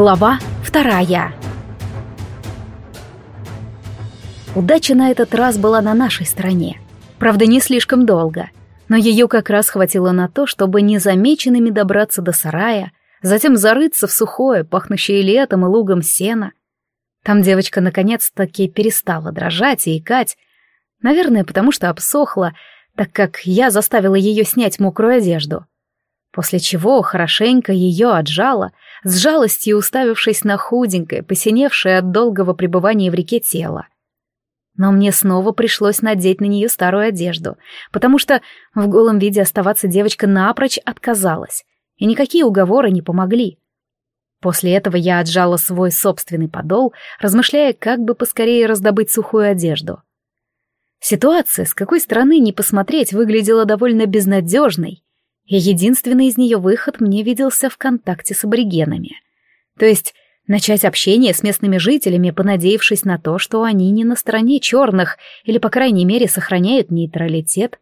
Глава вторая. Удача на этот раз была на нашей стороне. Правда, не слишком долго, но ее как раз хватило на то, чтобы незамеченными добраться до сарая, затем зарыться в сухое, пахнущее летом и лугом сена. Там девочка наконец-таки перестала дрожать и икать, наверное, потому что обсохла, так как я заставила ее снять мокрую одежду. После чего хорошенько ее отжала, с жалостью уставившись на худенькое, посиневшее от долгого пребывания в реке тело. Но мне снова пришлось надеть на нее старую одежду, потому что в голом виде оставаться девочка напрочь отказалась, и никакие уговоры не помогли. После этого я отжала свой собственный подол, размышляя, как бы поскорее раздобыть сухую одежду. Ситуация, с какой стороны не посмотреть, выглядела довольно безнадежной, и единственный из нее выход мне виделся в контакте с аборигенами. То есть начать общение с местными жителями, понадеявшись на то, что они не на стороне черных или, по крайней мере, сохраняют нейтралитет.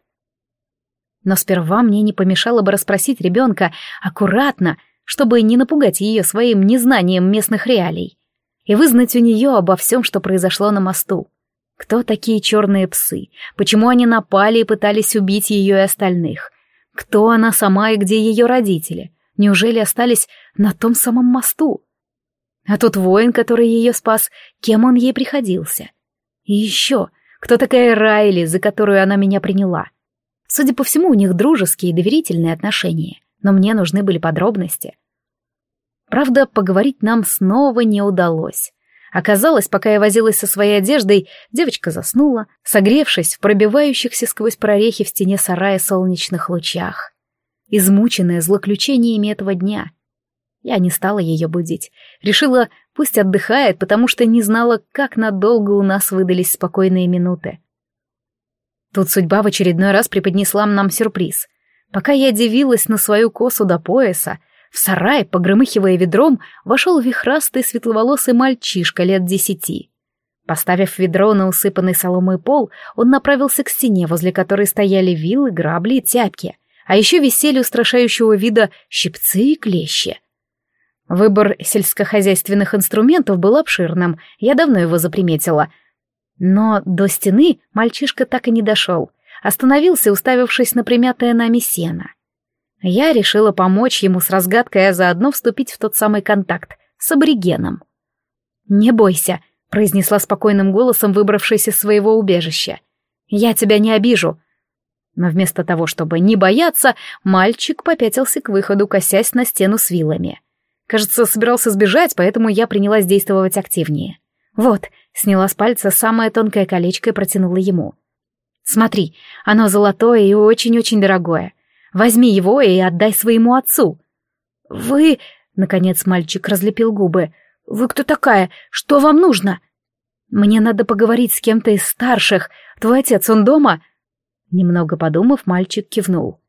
Но сперва мне не помешало бы расспросить ребенка аккуратно, чтобы не напугать ее своим незнанием местных реалий, и вызнать у нее обо всем, что произошло на мосту. Кто такие черные псы? Почему они напали и пытались убить ее и остальных? Кто она сама и где ее родители? Неужели остались на том самом мосту? А тот воин, который ее спас, кем он ей приходился? И еще, кто такая Райли, за которую она меня приняла? Судя по всему, у них дружеские и доверительные отношения, но мне нужны были подробности. Правда, поговорить нам снова не удалось. Оказалось, пока я возилась со своей одеждой, девочка заснула, согревшись в пробивающихся сквозь прорехи в стене сарая солнечных лучах. Измученная злоключениями этого дня. Я не стала ее будить. Решила, пусть отдыхает, потому что не знала, как надолго у нас выдались спокойные минуты. Тут судьба в очередной раз преподнесла нам сюрприз. Пока я дивилась на свою косу до пояса, в сарай, погромыхивая ведром, вошел вихрастый светловолосый мальчишка лет десяти. Поставив ведро на усыпанный соломой пол, он направился к стене, возле которой стояли вилы, грабли и тяпки, а еще висели устрашающего вида щипцы и клещи. Выбор сельскохозяйственных инструментов был обширным, я давно его заприметила. Но до стены мальчишка так и не дошел, остановился, уставившись на примятое нами сено. Я решила помочь ему с разгадкой, а заодно вступить в тот самый контакт с аборигеном. «Не бойся», — произнесла спокойным голосом, выбравшись из своего убежища. «Я тебя не обижу». Но вместо того, чтобы не бояться, мальчик попятился к выходу, косясь на стену с вилами. Кажется, собирался сбежать, поэтому я принялась действовать активнее. «Вот», — сняла с пальца самое тонкое колечко и протянула ему. «Смотри, оно золотое и очень-очень дорогое. Возьми его и отдай своему отцу». «Вы...» — наконец мальчик разлепил губы. «Вы кто такая? Что вам нужно?» «Мне надо поговорить с кем-то из старших. Твой отец, он дома?» Немного подумав, мальчик кивнул.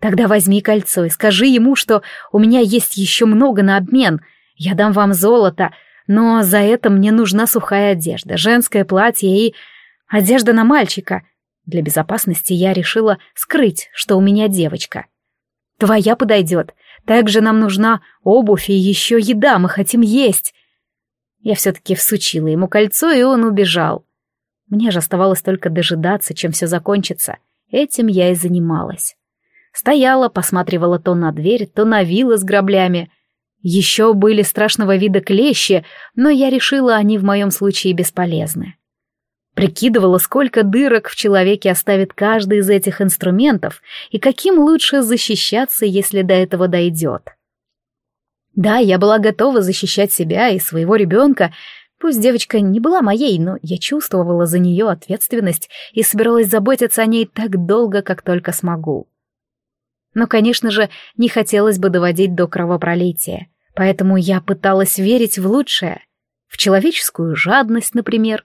«Тогда возьми кольцо и скажи ему, что у меня есть еще много на обмен. Я дам вам золото, но за это мне нужна сухая одежда, женское платье и... одежда на мальчика. Для безопасности я решила скрыть, что у меня девочка. Твоя подойдет. Также нам нужна обувь и еще еда, мы хотим есть. Я все-таки всучила ему кольцо, и он убежал. Мне же оставалось только дожидаться, чем все закончится. Этим я и занималась. Стояла, посматривала то на дверь, то на вилы с граблями. Еще были страшного вида клещи, но я решила, они в моем случае бесполезны. Прикидывала, сколько дырок в человеке оставит каждый из этих инструментов и каким лучше защищаться, если до этого дойдет. Да, я была готова защищать себя и своего ребенка, пусть девочка не была моей, но я чувствовала за нее ответственность и собиралась заботиться о ней так долго, как только смогу. Но, конечно же, не хотелось бы доводить до кровопролития, поэтому я пыталась верить в лучшее, в человеческую жадность, например,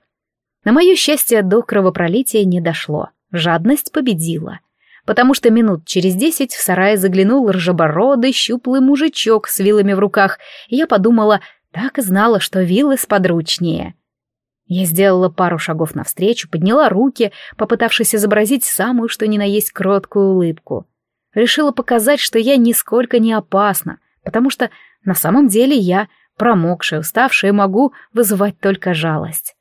на мое счастье, до кровопролития не дошло. Жадность победила. Потому что минут через десять в сарай заглянул ржебородый, щуплый мужичок с вилами в руках, и я подумала, так и знала, что вилы сподручнее. Я сделала пару шагов навстречу, подняла руки, попытавшись изобразить самую что ни на есть кроткую улыбку. Решила показать, что я нисколько не опасна, потому что на самом деле я промокшая, уставшая, могу вызывать только жалость.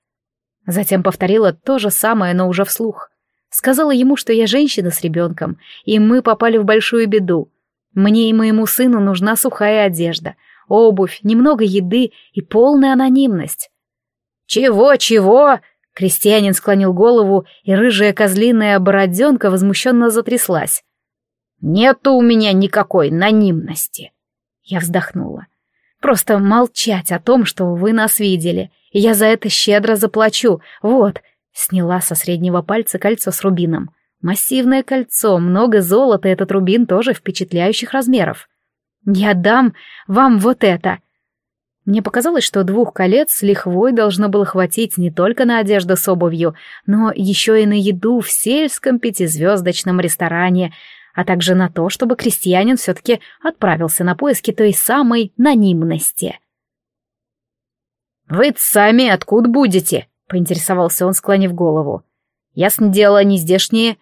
Затем повторила то же самое, но уже вслух. Сказала ему, что я женщина с ребенком, и мы попали в большую беду. Мне и моему сыну нужна сухая одежда, обувь, немного еды и полная анонимность. «Чего, чего?» Крестьянин склонил голову, и рыжая козлиная бороденка возмущенно затряслась. «Нету у меня никакой анонимности!» Я вздохнула. «Просто молчать о том, что вы нас видели, я за это щедро заплачу. Вот!» Сняла со среднего пальца кольцо с рубином. Массивное кольцо, много золота, этот рубин тоже впечатляющих размеров. «Я дам вам вот это!» Мне показалось, что двух колец с лихвой должно было хватить не только на одежду с обувью, но еще и на еду в сельском пятизвездочном ресторане, а также на то, чтобы крестьянин все-таки отправился на поиски той самой нанимности. «Вы сами откуда будете?» — поинтересовался он, склонив голову. «Ясно дело, не здешние».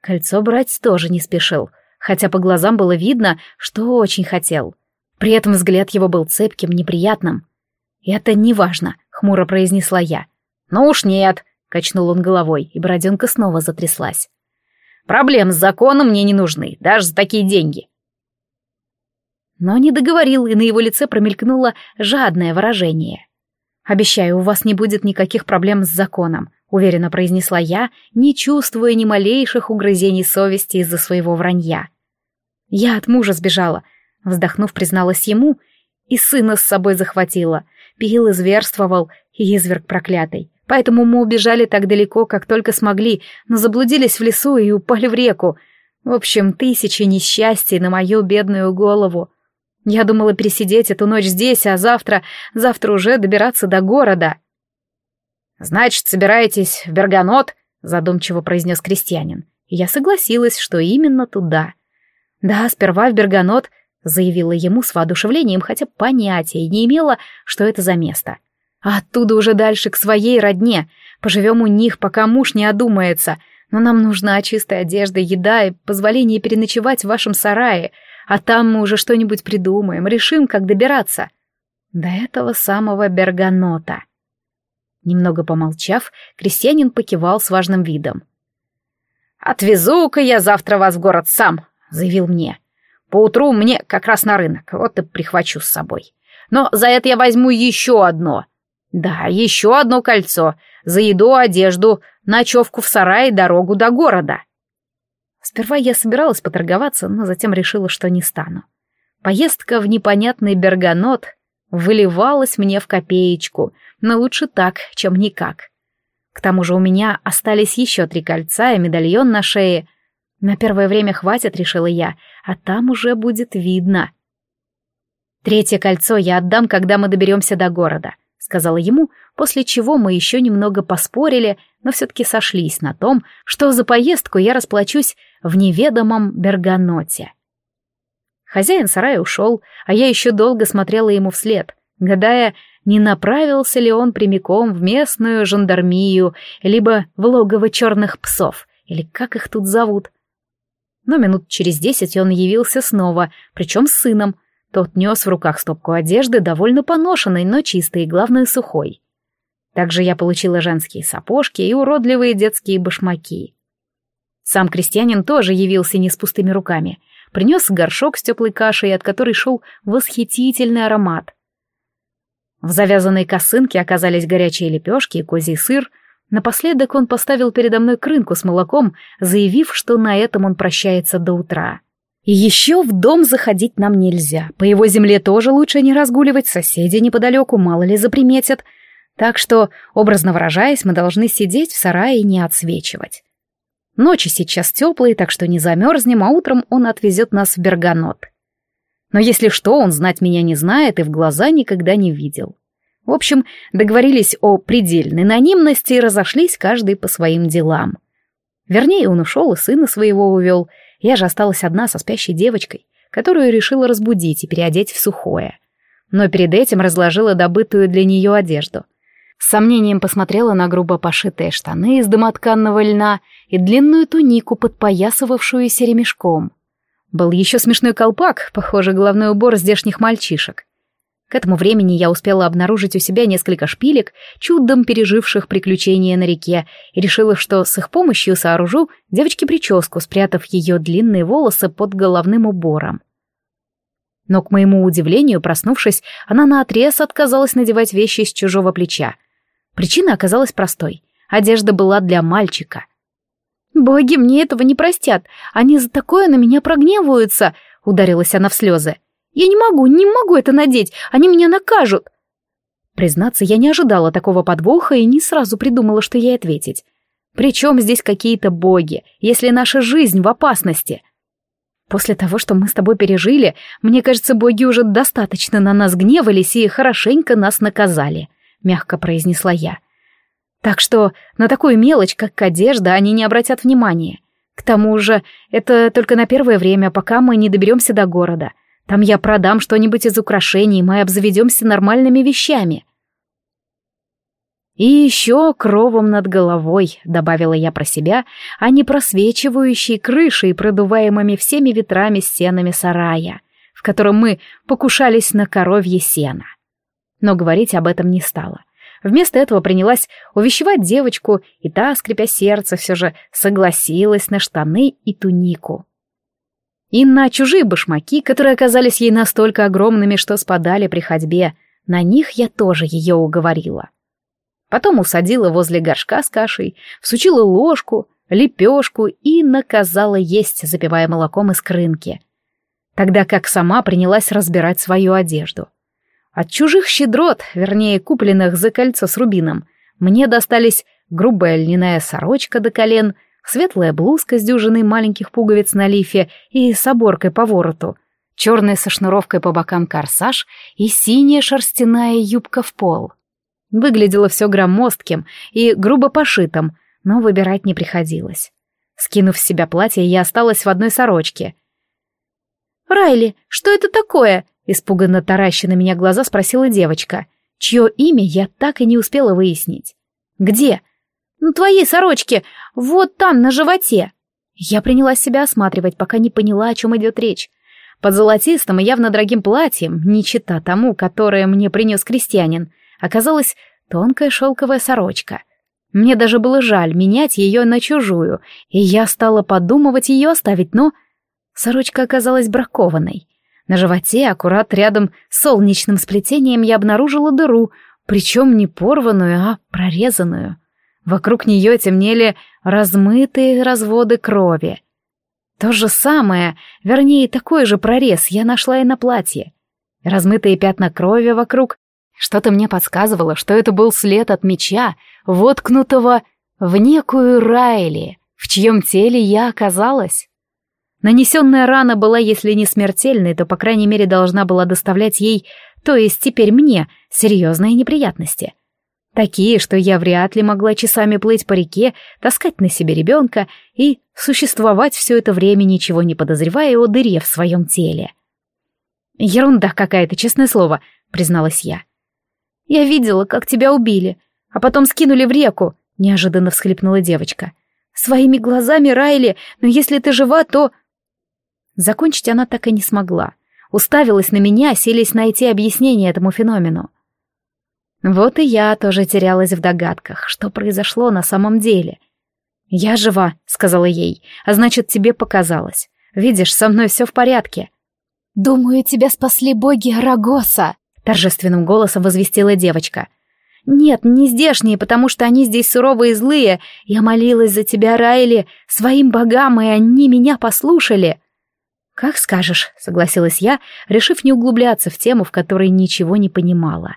Кольцо брать тоже не спешил, хотя по глазам было видно, что очень хотел — при этом взгляд его был цепким, неприятным. «Это неважно», — хмуро произнесла я. «Ну уж нет», — качнул он головой, и бороденка снова затряслась. «Проблем с законом мне не нужны, даже за такие деньги». Но не договорил, и на его лице промелькнуло жадное выражение. «Обещаю, у вас не будет никаких проблем с законом», — уверенно произнесла я, не чувствуя ни малейших угрызений совести из-за своего вранья. «Я от мужа сбежала, Вздохнув, призналась ему, и сына с собой захватила. Пил и зверствовал, и изверг проклятый. Поэтому мы убежали так далеко, как только смогли, но заблудились в лесу и упали в реку. В общем, тысячи несчастий на мою бедную голову. Я думала пересидеть эту ночь здесь, а завтра, завтра уже добираться до города. «Значит, собираетесь в Берганот?» — задумчиво произнес крестьянин. Я согласилась, что именно туда. Да, сперва в Берганот — заявила ему с воодушевлением, хотя понятия не имела, что это за место. А оттуда уже дальше к своей родне. Поживем у них, пока муж не одумается. Но нам нужна чистая одежда, еда и позволение переночевать в вашем сарае. А там мы уже что-нибудь придумаем, решим, как добираться. До этого самого Берганота. Немного помолчав, крестьянин покивал с важным видом. «Отвезу-ка я завтра вас в город сам», — заявил мне. Поутру мне как раз на рынок, вот и прихвачу с собой. Но за это я возьму еще одно. Да, еще одно кольцо. За еду, одежду, ночевку в сарае и дорогу до города. Сперва я собиралась поторговаться, но затем решила, что не стану. Поездка в непонятный берганот выливалась мне в копеечку, но лучше так, чем никак. К тому же у меня остались еще три кольца и медальон на шее, на первое время хватит, решила я, а там уже будет видно. Третье кольцо я отдам, когда мы доберемся до города, сказала ему, после чего мы еще немного поспорили, но все-таки сошлись на том, что за поездку я расплачусь в неведомом Берганоте. Хозяин сарая ушел, а я еще долго смотрела ему вслед, гадая, не направился ли он прямиком в местную жандармию, либо в логово черных псов, или как их тут зовут но минут через десять он явился снова, причем с сыном. Тот нес в руках стопку одежды, довольно поношенной, но чистой и, главное, сухой. Также я получила женские сапожки и уродливые детские башмаки. Сам крестьянин тоже явился не с пустыми руками. Принес горшок с теплой кашей, от которой шел восхитительный аромат. В завязанной косынке оказались горячие лепешки и козий сыр — Напоследок он поставил передо мной крынку с молоком, заявив, что на этом он прощается до утра. И еще в дом заходить нам нельзя. По его земле тоже лучше не разгуливать, соседи неподалеку мало ли заприметят. Так что, образно выражаясь, мы должны сидеть в сарае и не отсвечивать. Ночи сейчас теплые, так что не замерзнем, а утром он отвезет нас в Берганот. Но если что, он знать меня не знает и в глаза никогда не видел. В общем, договорились о предельной анонимности и разошлись каждый по своим делам. Вернее, он ушел и сына своего увел. Я же осталась одна со спящей девочкой, которую решила разбудить и переодеть в сухое. Но перед этим разложила добытую для нее одежду. С сомнением посмотрела на грубо пошитые штаны из домотканного льна и длинную тунику, подпоясывавшуюся ремешком. Был еще смешной колпак, похожий головной убор здешних мальчишек. К этому времени я успела обнаружить у себя несколько шпилек, чудом переживших приключения на реке, и решила, что с их помощью сооружу девочке прическу, спрятав ее длинные волосы под головным убором. Но, к моему удивлению, проснувшись, она наотрез отказалась надевать вещи с чужого плеча. Причина оказалась простой. Одежда была для мальчика. «Боги мне этого не простят. Они за такое на меня прогневаются», — ударилась она в слезы. «Я не могу, не могу это надеть. Они меня накажут». Признаться, я не ожидала такого подвоха и не сразу придумала, что ей ответить. Причем здесь какие-то боги, если наша жизнь в опасности?» После того, что мы с тобой пережили, мне кажется, боги уже достаточно на нас гневались и хорошенько нас наказали», — мягко произнесла я. «Так что на такую мелочь, как одежда, они не обратят внимания. К тому же, это только на первое время, пока мы не доберемся до города. Там я продам что-нибудь из украшений, мы обзаведемся нормальными вещами». «И еще кровом над головой», — добавила я про себя, а не просвечивающей крышей, продуваемыми всеми ветрами стенами сарая, в котором мы покушались на коровье сено. Но говорить об этом не стала. Вместо этого принялась увещевать девочку, и та, скрипя сердце, все же согласилась на штаны и тунику. И на чужие башмаки, которые оказались ей настолько огромными, что спадали при ходьбе, на них я тоже ее уговорила. Потом усадила возле горшка с кашей, всучила ложку, лепешку и наказала есть, запивая молоком из крынки. Тогда как сама принялась разбирать свою одежду. От чужих щедрот, вернее, купленных за кольцо с рубином, мне достались грубая льняная сорочка до колен, светлая блузка с дюжиной маленьких пуговиц на лифе и с оборкой по вороту, черная со шнуровкой по бокам корсаж и синяя шерстяная юбка в пол. Выглядело все громоздким и грубо пошитым, но выбирать не приходилось. Скинув с себя платье, я осталась в одной сорочке. «Райли, что это такое?» — испуганно тараща на меня глаза спросила девочка, чье имя я так и не успела выяснить. «Где?» «На твоей сорочке, вот там, на животе». Я принялась себя осматривать, пока не поняла, о чем идет речь. Под золотистым и явно дорогим платьем, не чита тому, которое мне принес крестьянин, оказалась тонкая шелковая сорочка. Мне даже было жаль менять ее на чужую, и я стала подумывать ее оставить, но... Сорочка оказалась бракованной. На животе, аккурат рядом с солнечным сплетением, я обнаружила дыру, причем не порванную, а прорезанную. Вокруг нее темнели размытые разводы крови. То же самое, вернее, такой же прорез я нашла и на платье. Размытые пятна крови вокруг что-то мне подсказывало, что это был след от меча, воткнутого в некую Райли, в чьем теле я оказалась. Нанесенная рана была, если не смертельной, то, по крайней мере, должна была доставлять ей, то есть теперь мне, серьезные неприятности. Такие, что я вряд ли могла часами плыть по реке, таскать на себе ребенка и существовать все это время, ничего не подозревая о дыре в своем теле. «Ерунда какая-то, честное слово», — призналась я. Я видела, как тебя убили, а потом скинули в реку», — неожиданно всхлипнула девочка. «Своими глазами, Райли, но если ты жива, то...» Закончить она так и не смогла. Уставилась на меня, селись найти объяснение этому феномену. Вот и я тоже терялась в догадках, что произошло на самом деле. «Я жива», — сказала ей, — «а значит, тебе показалось. Видишь, со мной все в порядке». «Думаю, тебя спасли боги Арагоса», торжественным голосом возвестила девочка. «Нет, не здешние, потому что они здесь суровые и злые. Я молилась за тебя, Райли, своим богам, и они меня послушали». «Как скажешь», — согласилась я, решив не углубляться в тему, в которой ничего не понимала.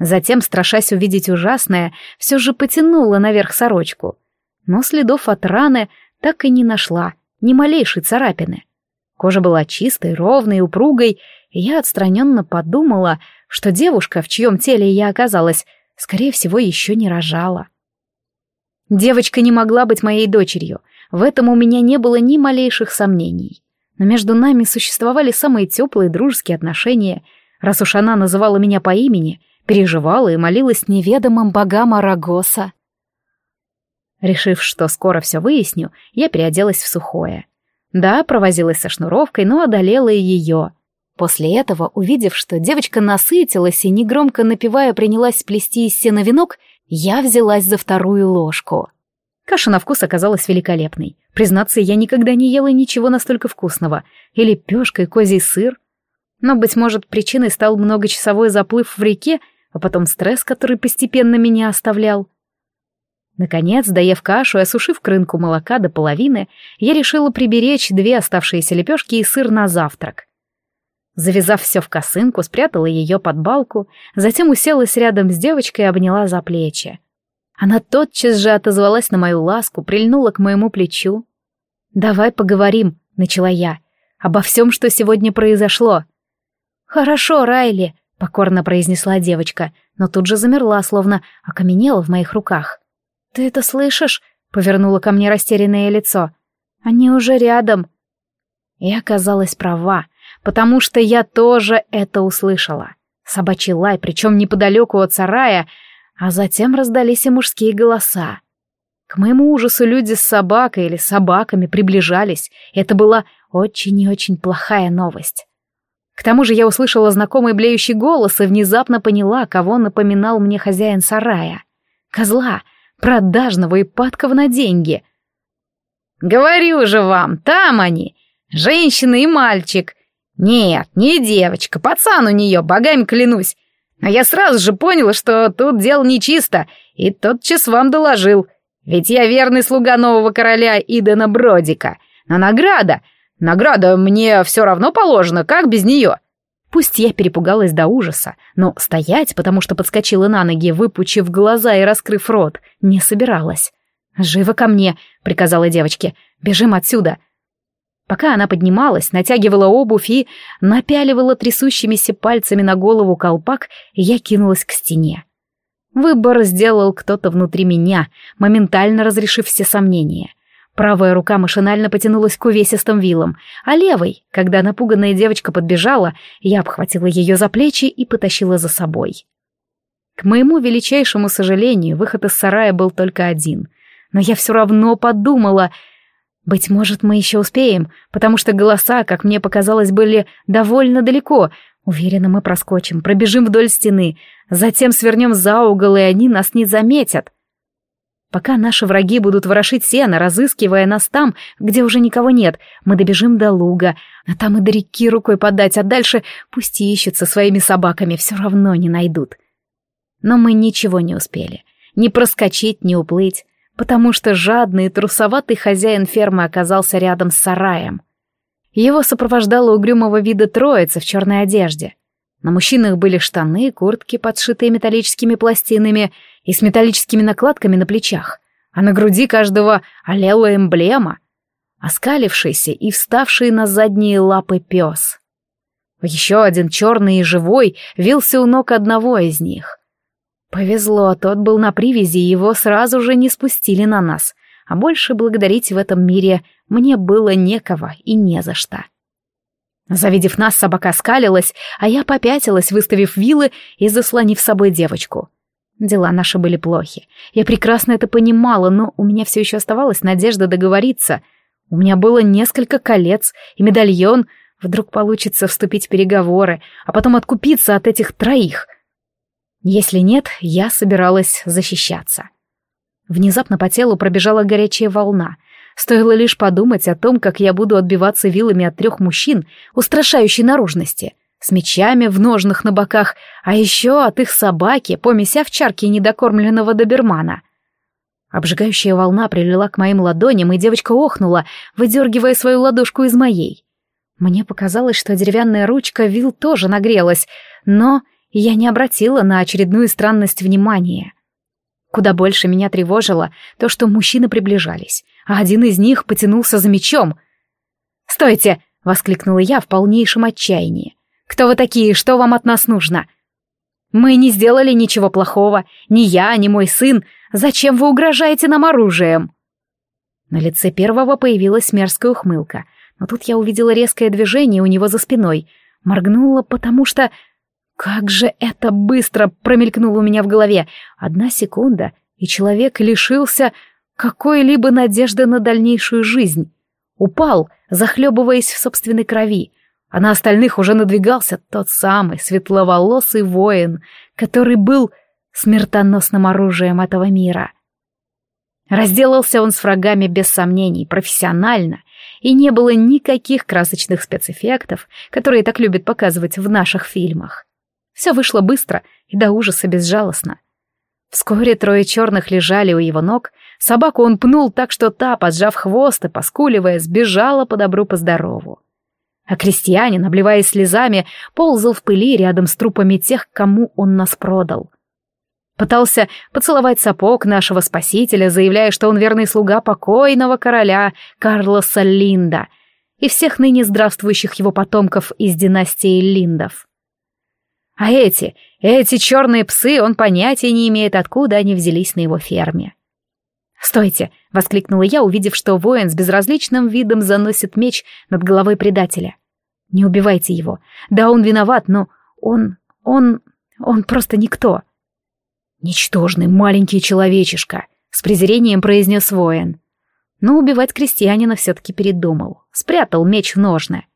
Затем, страшась увидеть ужасное, все же потянула наверх сорочку. Но следов от раны так и не нашла, ни малейшей царапины. Кожа была чистой, ровной, упругой, и я отстраненно подумала, что девушка, в чьем теле я оказалась, скорее всего, еще не рожала. Девочка не могла быть моей дочерью, в этом у меня не было ни малейших сомнений. Но между нами существовали самые теплые дружеские отношения, раз уж она называла меня по имени, переживала и молилась неведомым богам Арагоса. Решив, что скоро все выясню, я переоделась в сухое. Да, провозилась со шнуровкой, но одолела и ее — После этого, увидев, что девочка насытилась и негромко напевая принялась плести из сена венок, я взялась за вторую ложку. Каша на вкус оказалась великолепной. Признаться, я никогда не ела ничего настолько вкусного. И лепешка, и козий сыр. Но, быть может, причиной стал многочасовой заплыв в реке, а потом стресс, который постепенно меня оставлял. Наконец, доев кашу и осушив крынку молока до половины, я решила приберечь две оставшиеся лепешки и сыр на завтрак. Завязав все в косынку, спрятала ее под балку, затем уселась рядом с девочкой и обняла за плечи. Она тотчас же отозвалась на мою ласку, прильнула к моему плечу. «Давай поговорим», — начала я, — «обо всем, что сегодня произошло». «Хорошо, Райли», — покорно произнесла девочка, но тут же замерла, словно окаменела в моих руках. «Ты это слышишь?» — повернула ко мне растерянное лицо. «Они уже рядом». И оказалась права потому что я тоже это услышала. Собачий лай, причем неподалеку от сарая, а затем раздались и мужские голоса. К моему ужасу люди с собакой или собаками приближались, это была очень и очень плохая новость. К тому же я услышала знакомый блеющий голос и внезапно поняла, кого напоминал мне хозяин сарая. Козла, продажного и падкого на деньги. «Говорю же вам, там они, женщина и мальчик», «Нет, не девочка, пацан у нее, богами клянусь. Но я сразу же понял, что тут дело нечисто, и тотчас вам доложил. Ведь я верный слуга нового короля Идена Бродика. Но награда... Награда мне все равно положена, как без нее?» Пусть я перепугалась до ужаса, но стоять, потому что подскочила на ноги, выпучив глаза и раскрыв рот, не собиралась. «Живо ко мне!» — приказала девочке. «Бежим отсюда!» Пока она поднималась, натягивала обувь и напяливала трясущимися пальцами на голову колпак, я кинулась к стене. Выбор сделал кто-то внутри меня, моментально разрешив все сомнения. Правая рука машинально потянулась к увесистым вилам, а левой, когда напуганная девочка подбежала, я обхватила ее за плечи и потащила за собой. К моему величайшему сожалению, выход из сарая был только один. Но я все равно подумала — быть может, мы еще успеем, потому что голоса, как мне показалось, были довольно далеко. Уверена, мы проскочим, пробежим вдоль стены, затем свернем за угол, и они нас не заметят. Пока наши враги будут ворошить сено, разыскивая нас там, где уже никого нет, мы добежим до луга, а там и до реки рукой подать, а дальше пусть ищут со своими собаками, все равно не найдут. Но мы ничего не успели. Ни проскочить, ни уплыть потому что жадный и трусоватый хозяин фермы оказался рядом с сараем. Его сопровождала угрюмого вида троица в черной одежде. На мужчинах были штаны, куртки, подшитые металлическими пластинами и с металлическими накладками на плечах, а на груди каждого олела эмблема, оскалившийся и вставший на задние лапы пес. Еще один черный и живой вился у ног одного из них. Повезло, тот был на привязи, и его сразу же не спустили на нас, а больше благодарить в этом мире мне было некого и не за что. Завидев нас, собака скалилась, а я попятилась, выставив вилы и заслонив собой девочку. Дела наши были плохи. Я прекрасно это понимала, но у меня все еще оставалась надежда договориться. У меня было несколько колец и медальон. Вдруг получится вступить в переговоры, а потом откупиться от этих троих — если нет, я собиралась защищаться. Внезапно по телу пробежала горячая волна. Стоило лишь подумать о том, как я буду отбиваться вилами от трех мужчин устрашающей наружности, с мечами в ножнах на боках, а еще от их собаки, помеся в чарке недокормленного добермана. Обжигающая волна прилила к моим ладоням, и девочка охнула, выдергивая свою ладошку из моей. Мне показалось, что деревянная ручка вил тоже нагрелась, но я не обратила на очередную странность внимания. Куда больше меня тревожило то, что мужчины приближались, а один из них потянулся за мечом. «Стойте!» — воскликнула я в полнейшем отчаянии. «Кто вы такие? Что вам от нас нужно?» «Мы не сделали ничего плохого, ни я, ни мой сын. Зачем вы угрожаете нам оружием?» На лице первого появилась мерзкая ухмылка, но тут я увидела резкое движение у него за спиной. Моргнула, потому что как же это быстро промелькнуло у меня в голове. Одна секунда, и человек лишился какой-либо надежды на дальнейшую жизнь. Упал, захлебываясь в собственной крови. а на остальных уже надвигался тот самый светловолосый воин, который был смертоносным оружием этого мира. Разделался он с врагами без сомнений, профессионально, и не было никаких красочных спецэффектов, которые так любят показывать в наших фильмах. Все вышло быстро и до ужаса безжалостно. Вскоре трое черных лежали у его ног, собаку он пнул так, что та, поджав хвост и поскуливая, сбежала по добру по здорову. А крестьянин, обливаясь слезами, ползал в пыли рядом с трупами тех, кому он нас продал. Пытался поцеловать сапог нашего спасителя, заявляя, что он верный слуга покойного короля Карлоса Линда и всех ныне здравствующих его потомков из династии Линдов. А эти, эти черные псы, он понятия не имеет, откуда они взялись на его ферме. «Стойте!» — воскликнула я, увидев, что воин с безразличным видом заносит меч над головой предателя. «Не убивайте его. Да, он виноват, но он... он... он просто никто». «Ничтожный маленький человечишка», — с презрением произнес воин. Но убивать крестьянина все-таки передумал. Спрятал меч в ножны.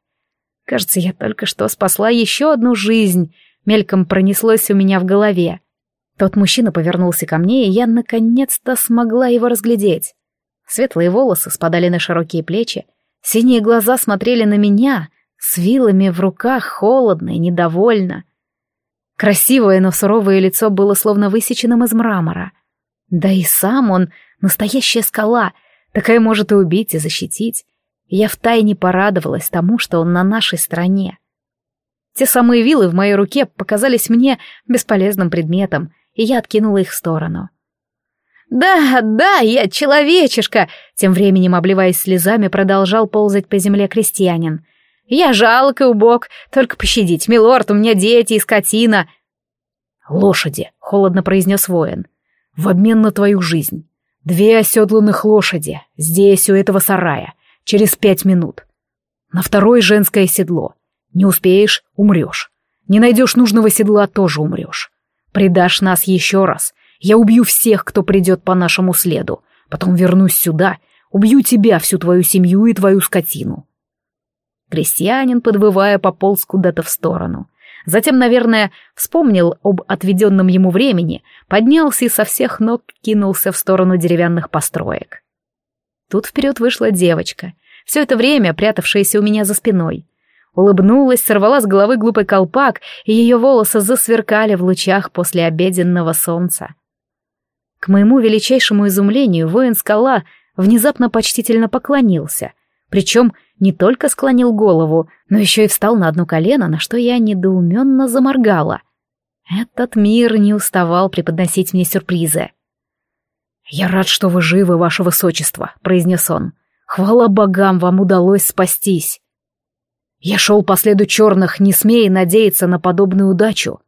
Кажется, я только что спасла еще одну жизнь, мельком пронеслось у меня в голове. Тот мужчина повернулся ко мне, и я наконец-то смогла его разглядеть. Светлые волосы спадали на широкие плечи, синие глаза смотрели на меня, с вилами в руках, холодно и недовольно. Красивое, но суровое лицо было словно высеченным из мрамора. Да и сам он — настоящая скала, такая может и убить, и защитить. Я втайне порадовалась тому, что он на нашей стороне. Те самые вилы в моей руке показались мне бесполезным предметом, и я откинула их в сторону. «Да, да, я человечишка!» Тем временем, обливаясь слезами, продолжал ползать по земле крестьянин. «Я жалко убог, только пощадить, милорд, у меня дети и скотина!» «Лошади!» — холодно произнес воин. «В обмен на твою жизнь. Две оседланных лошади, здесь, у этого сарая, через пять минут. На второе женское седло. Не успеешь — умрешь. Не найдешь нужного седла — тоже умрешь. Предашь нас еще раз. Я убью всех, кто придет по нашему следу. Потом вернусь сюда, убью тебя, всю твою семью и твою скотину. Крестьянин, подвывая, пополз куда-то в сторону. Затем, наверное, вспомнил об отведенном ему времени, поднялся и со всех ног кинулся в сторону деревянных построек. Тут вперед вышла девочка, все это время прятавшаяся у меня за спиной. Улыбнулась, сорвала с головы глупый колпак, и ее волосы засверкали в лучах после обеденного солнца. К моему величайшему изумлению воин-скала внезапно почтительно поклонился, причем не только склонил голову, но еще и встал на одно колено, на что я недоуменно заморгала. Этот мир не уставал преподносить мне сюрпризы. «Я рад, что вы живы, ваше высочество», — произнес он. «Хвала богам, вам удалось спастись». Я шел по следу черных, не смея надеяться на подобную удачу.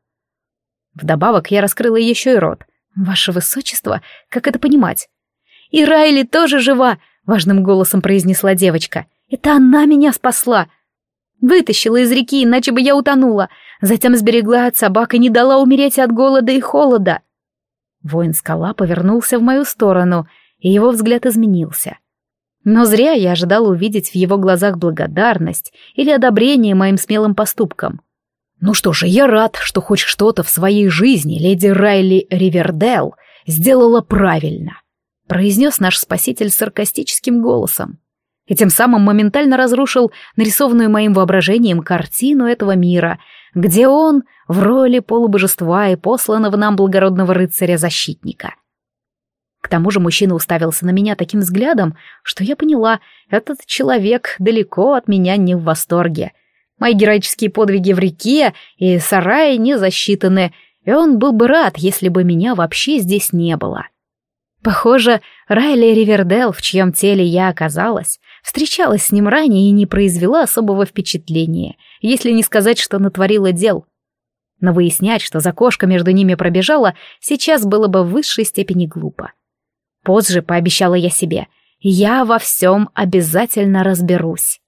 Вдобавок я раскрыла еще и рот. «Ваше высочество, как это понимать?» «И Райли тоже жива!» — важным голосом произнесла девочка. «Это она меня спасла!» Вытащила из реки, иначе бы я утонула. Затем сберегла от собак и не дала умереть от голода и холода. Воин-скала повернулся в мою сторону, и его взгляд изменился. Но зря я ожидала увидеть в его глазах благодарность или одобрение моим смелым поступкам. «Ну что же, я рад, что хоть что-то в своей жизни леди Райли Ривердел сделала правильно», произнес наш спаситель саркастическим голосом. И тем самым моментально разрушил нарисованную моим воображением картину этого мира, где он в роли полубожества и посланного нам благородного рыцаря-защитника — к тому же мужчина уставился на меня таким взглядом, что я поняла, этот человек далеко от меня не в восторге. Мои героические подвиги в реке и сарае не засчитаны, и он был бы рад, если бы меня вообще здесь не было. Похоже, Райли Ривердел, в чьем теле я оказалась, встречалась с ним ранее и не произвела особого впечатления, если не сказать, что натворила дел. Но выяснять, что за кошка между ними пробежала, сейчас было бы в высшей степени глупо. Позже пообещала я себе. Я во всем обязательно разберусь.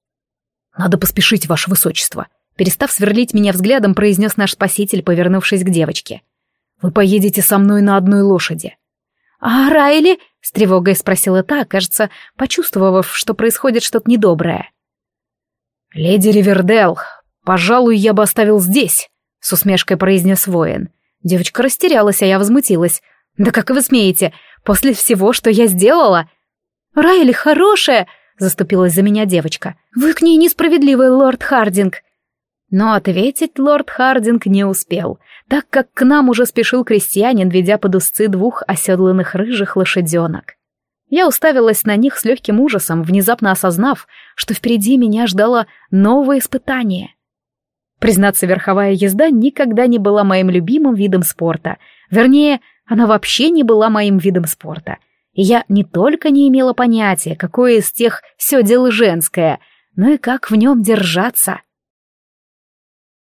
Надо поспешить, ваше высочество. Перестав сверлить меня взглядом, произнес наш спаситель, повернувшись к девочке. Вы поедете со мной на одной лошади. А Райли? С тревогой спросила та, кажется, почувствовав, что происходит что-то недоброе. Леди Ривердел, «Пожалуй, я бы оставил здесь», — с усмешкой произнес воин. Девочка растерялась, а я возмутилась. «Да как вы смеете? После всего, что я сделала?» «Райли хорошая!» — заступилась за меня девочка. «Вы к ней несправедливый, лорд Хардинг!» Но ответить лорд Хардинг не успел, так как к нам уже спешил крестьянин, ведя под узцы двух оседланных рыжих лошаденок. Я уставилась на них с легким ужасом, внезапно осознав, что впереди меня ждало новое испытание. Признаться, верховая езда никогда не была моим любимым видом спорта. Вернее, она вообще не была моим видом спорта. И я не только не имела понятия, какое из тех все дело женское, но и как в нем держаться.